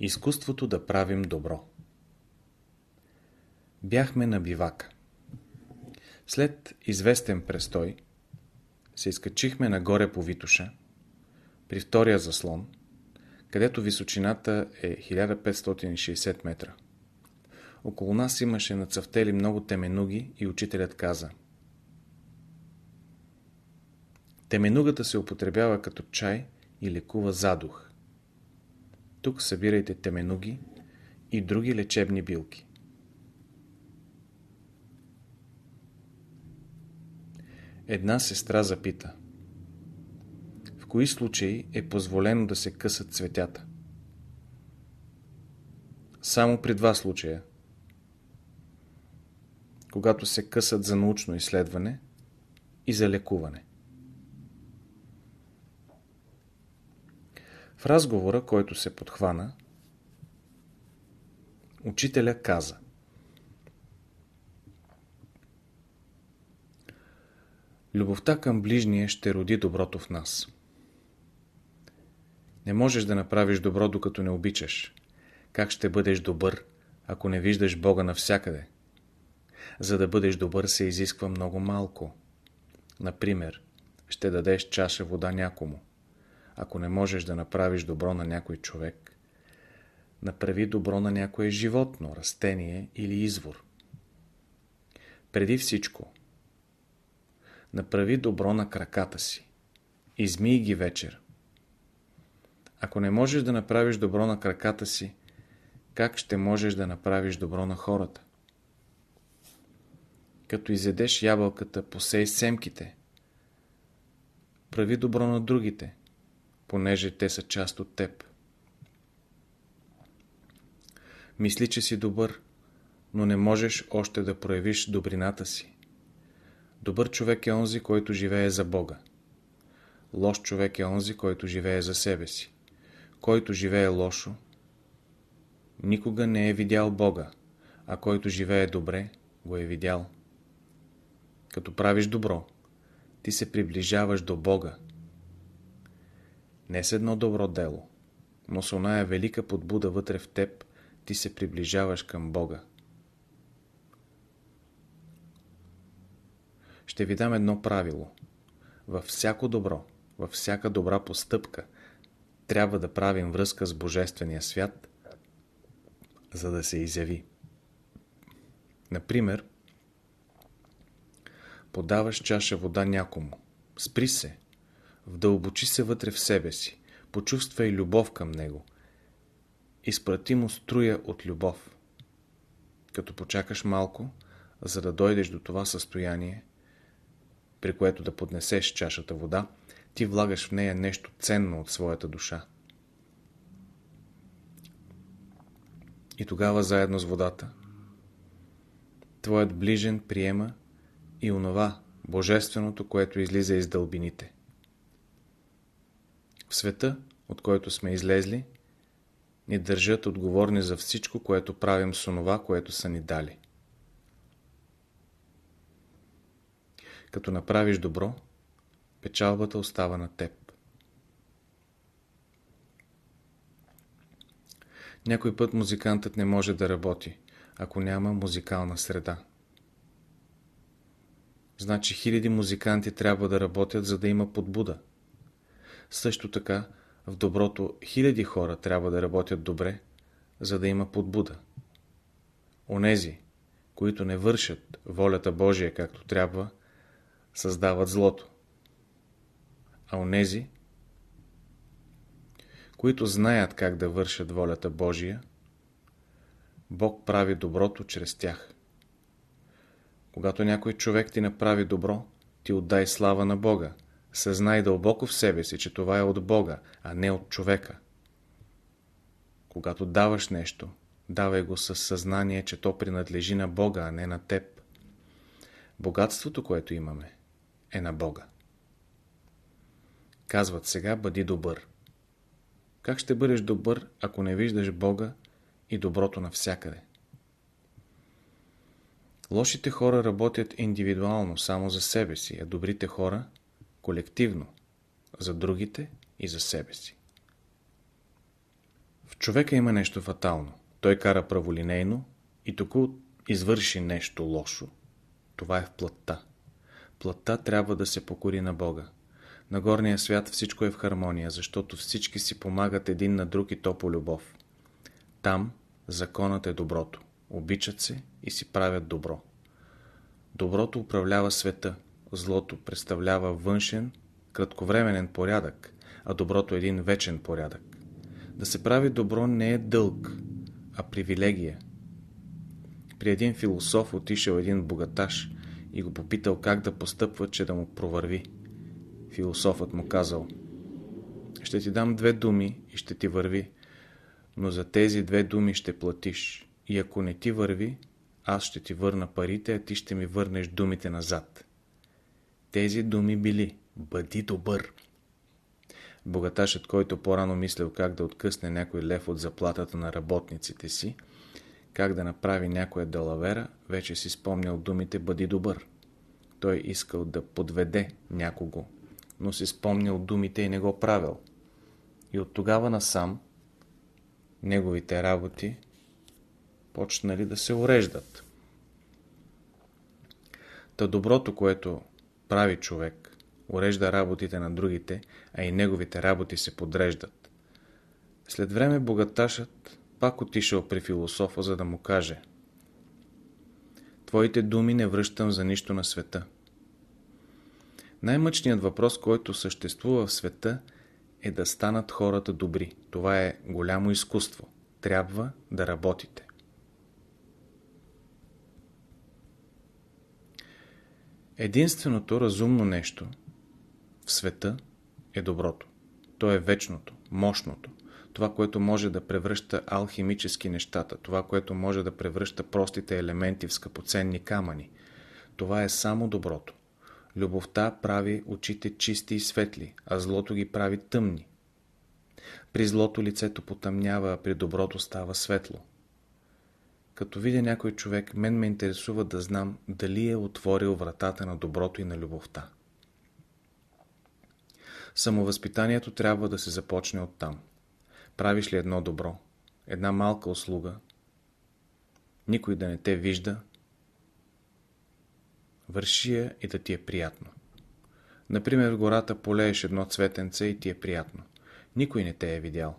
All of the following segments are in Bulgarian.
Изкуството да правим добро Бяхме на бивака. След известен престой се изкачихме нагоре по Витуша, при втория заслон, където височината е 1560 метра. Около нас имаше нацъфтели много теменуги и учителят каза Теменугата се употребява като чай и лекува задух. Тук събирайте теменуги и други лечебни билки. Една сестра запита В кои случаи е позволено да се късат цветята? Само при два случая. Когато се късат за научно изследване и за лекуване. В разговора, който се подхвана, учителя каза Любовта към ближния ще роди доброто в нас. Не можеш да направиш добро, докато не обичаш. Как ще бъдеш добър, ако не виждаш Бога навсякъде? За да бъдеш добър се изисква много малко. Например, ще дадеш чаша вода някому. Ако не можеш да направиш добро на някой човек, направи добро на някое животно, растение или извор. Преди всичко, Направи добро на краката си. Измий ги вечер. Ако не можеш да направиш добро на краката си, как ще можеш да направиш добро на хората? Като изедеш ябълката, посей семките. Прави добро на другите, понеже те са част от теб. Мисли, че си добър, но не можеш още да проявиш добрината си. Добър човек е онзи, който живее за Бога. Лош човек е онзи, който живее за себе си. Който живее лошо, никога не е видял Бога, а който живее добре, го е видял. Като правиш добро, ти се приближаваш до Бога. Не с едно добро дело, но с оная велика подбуда вътре в теб, ти се приближаваш към Бога. ще ви дам едно правило. Във всяко добро, във всяка добра постъпка, трябва да правим връзка с Божествения свят, за да се изяви. Например, подаваш чаша вода някому. Спри се, вдълбочи се вътре в себе си, почувствай любов към него. Изпрати му струя от любов. Като почакаш малко, за да дойдеш до това състояние, при което да поднесеш чашата вода, ти влагаш в нея нещо ценно от своята душа. И тогава заедно с водата, твоят ближен приема и онова божественото, което излиза из дълбините. Света, от който сме излезли, ни държат отговорни за всичко, което правим с онова, което са ни дали. Като направиш добро, печалбата остава на теб. Някой път музикантът не може да работи, ако няма музикална среда. Значи хиляди музиканти трябва да работят, за да има подбуда. Също така, в доброто хиляди хора трябва да работят добре, за да има подбуда. Онези, които не вършат волята Божия както трябва, създават злото. А онези, които знаят как да вършат волята Божия, Бог прави доброто чрез тях. Когато някой човек ти направи добро, ти отдай слава на Бога. Съзнай дълбоко в себе си, че това е от Бога, а не от човека. Когато даваш нещо, давай го със съзнание, че то принадлежи на Бога, а не на теб. Богатството, което имаме, е на Бога. Казват сега, бъди добър. Как ще бъдеш добър, ако не виждаш Бога и доброто навсякъде? Лошите хора работят индивидуално, само за себе си, а добрите хора – колективно, за другите и за себе си. В човека има нещо фатално. Той кара праволинейно и току извърши нещо лошо. Това е в плътта. Плътта трябва да се покори на Бога. На горния свят всичко е в хармония, защото всички си помагат един на друг и то по любов. Там законът е доброто. Обичат се и си правят добро. Доброто управлява света, злото представлява външен, кратковременен порядък, а доброто е един вечен порядък. Да се прави добро не е дълг, а привилегия. При един философ отишъл един богаташ и го попитал как да постъпва, че да му провърви. Философът му казал Ще ти дам две думи и ще ти върви, но за тези две думи ще платиш. И ако не ти върви, аз ще ти върна парите, а ти ще ми върнеш думите назад. Тези думи били Бъди добър. Богаташът, който по-рано мислил как да откъсне някой лев от заплатата на работниците си, как да направи някоя далавера, вече си спомнял думите Бъди добър. Той искал да подведе някого, но си спомнял думите и не го правил. И от тогава насам неговите работи почнали да се уреждат. Та доброто, което прави човек, урежда работите на другите, а и неговите работи се подреждат. След време богаташът пак отишъл при философа, за да му каже Твоите думи не връщам за нищо на света. Най-мъчният въпрос, който съществува в света, е да станат хората добри. Това е голямо изкуство. Трябва да работите. Единственото разумно нещо в света е доброто. То е вечното, мощното. Това, което може да превръща алхимически нещата. Това, което може да превръща простите елементи в скъпоценни камъни. Това е само доброто. Любовта прави очите чисти и светли, а злото ги прави тъмни. При злото лицето потъмнява, а при доброто става светло. Като видя някой човек, мен ме интересува да знам дали е отворил вратата на доброто и на любовта. Самовъзпитанието трябва да се започне оттам. Правиш ли едно добро, една малка услуга, никой да не те вижда, върши я и да ти е приятно. Например, в гората полееш едно цветенце и ти е приятно. Никой не те е видял.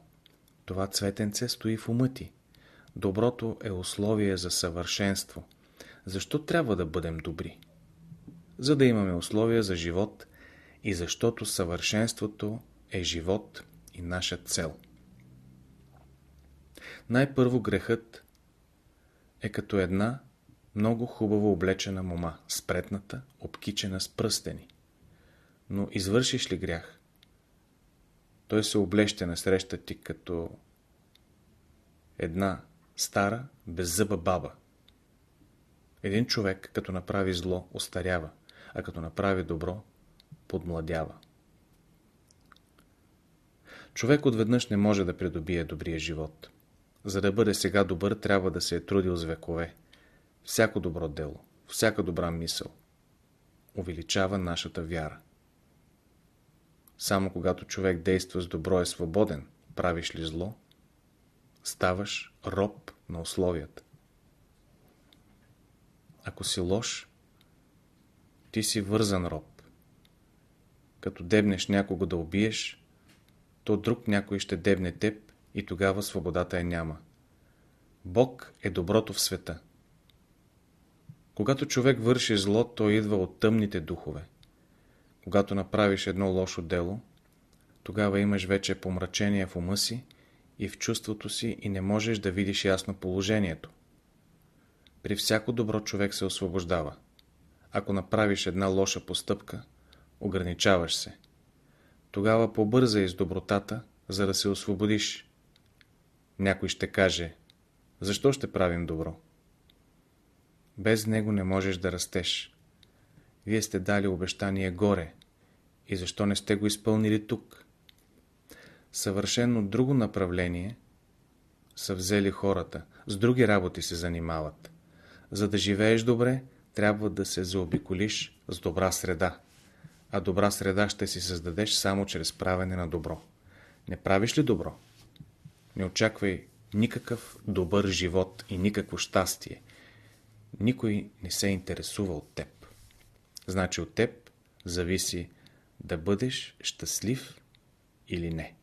Това цветенце стои в ума ти. Доброто е условие за съвършенство. Защо трябва да бъдем добри? За да имаме условия за живот и защото съвършенството е живот и наша цел. Най-първо грехът е като една много хубаво облечена мома, спретната, обкичена с пръстени. Но извършиш ли грях? Той се облеще насреща ти като една стара, беззъба баба. Един човек, като направи зло, остарява, а като направи добро, подмладява. Човек отведнъж не може да придобие добрия живот. За да бъде сега добър, трябва да се е трудил с векове. Всяко добро дело, всяка добра мисъл увеличава нашата вяра. Само когато човек действа с добро е свободен, правиш ли зло, ставаш роб на условията. Ако си лош, ти си вързан роб. Като дебнеш някого да убиеш, то друг някой ще дебне теб и тогава свободата е няма. Бог е доброто в света. Когато човек върши зло, то идва от тъмните духове. Когато направиш едно лошо дело, тогава имаш вече помрачение в ума си и в чувството си и не можеш да видиш ясно положението. При всяко добро човек се освобождава. Ако направиш една лоша постъпка, ограничаваш се. Тогава побързай с добротата, за да се освободиш. Някой ще каже, защо ще правим добро? Без него не можеш да растеш. Вие сте дали обещание горе. И защо не сте го изпълнили тук? Съвършено друго направление са взели хората. С други работи се занимават. За да живееш добре, трябва да се заобиколиш с добра среда. А добра среда ще си създадеш само чрез правене на добро. Не правиш ли добро? Не очаквай никакъв добър живот и никакво щастие. Никой не се интересува от теб. Значи от теб зависи да бъдеш щастлив или не.